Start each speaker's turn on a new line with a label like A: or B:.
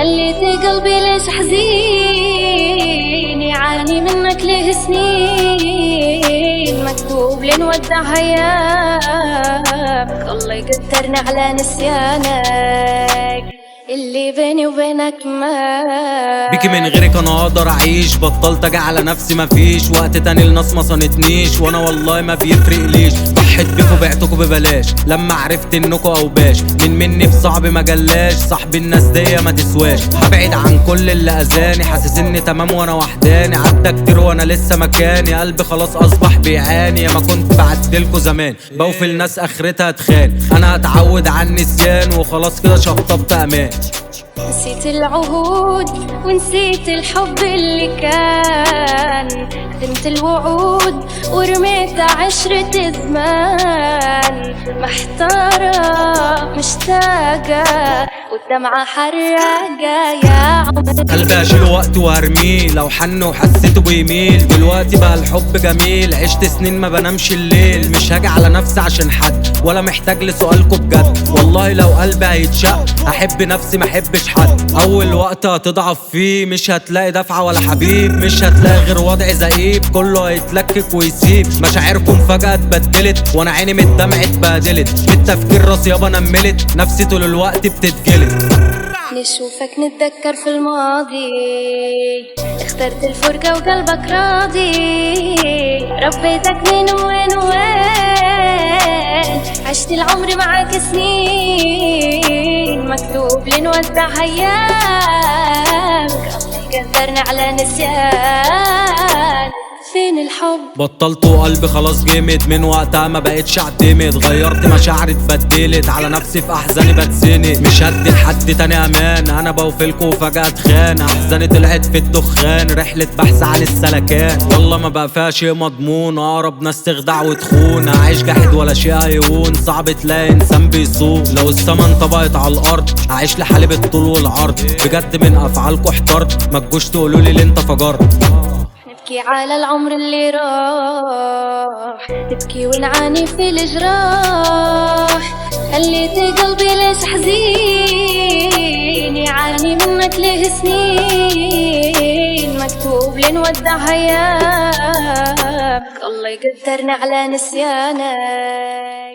A: خليت قلبي ليش حزين؟ يعاني منك له سنين؟ مكتوب لنودع هيامك الله يقدرنا على نسيانك. اللي بيني وبينك ما
B: بيكي من غيرك أنا أقدر أعيش. بطلت أجي على نفسي مفيش وقت تاني الناس ما صانتنيش وأنا والله ما بيفرق ليش. ضحيت بيكوا بعتكوا ببلاش. لما عرفت انكوا اوباش. من مني بصعب ما جلاش. صاحب الناس دي ما تسواش. هبعد عن كل اللي اذاني. حاسس اني تمام وأنا وحداني. عدى كتير وأنا لسه مكاني. قلبي خلاص اصبح بيعاني. ما كنت بعدلكوا زمان. بوفي الناس اخرتها تخان. أنا هتعود على النسيان وخلاص كده شطبت أمان
A: نسيت العهود ونسيت الحب اللي كان. خدمت الوعود ورميت عشرة زمان محتارة مشتاقة. والدمعة حراقة يا عمر
B: قلبي اشيله وقت وارميه لو حن وحسيته بيميل. دلوقتي بقى الحب جميل. عشت سنين ما بنامش الليل. مش هاجي على نفسي عشان حد ولا محتاج لسؤالكوا بجد. والله لو قلبي هيتشق هحب نفسي ما احبش حد. اول وقت هتضعف فيه مش هتلاقي دفعة ولا حبيب. مش هتلاقي غير وضع زئيب. كله هيتلكك ويسيب. مشاعركم فجأة اتبدلت وأنا عيني من الدمع اتبهدلت بالتفكير راسي يابا نملت. نفسي طول الوقت بتتجلد.
A: نشوفك نتذكر في الماضي. اخترت الفرقة وقلبك راضي. ربيتك من وين وين؟ عشت العمر معك سنين. مكتوب لنودع هيامك الله يقدرنا على نسيان. فين الحب؟
B: بطلت وقلبي خلاص جمد من وقتها ما بقتش اعتمد. غيرت مشاعري اتبدلت على نفسي في أحزاني بتسند مش هدي لحد تاني أمان. أنا بوفلكوا وفجأة أتخان. أحزاني طلعت في الدخان. رحلة بحث عن السلكان. والله ما بقى فيها شيء مضمون. أقرب ناس تخدع وتخون. أعيش جاحد ولا شيء هيهون. صعب تلاقي إنسان بيصوم لو السما انطبقت على الأرض هعيش لحالي بالطول والعرض. بجد من أفعالكوا احترت. ما تجوش تقولوا لي اللي انت فجرت.
A: نبكي على العمر اللي راح. نبكي ونعاني في الجراح. خليت قلبي ليش حزين؟ يعاني منك له سنين. مكتوب لنودع هيامك الله يقدرنا على نسيانك.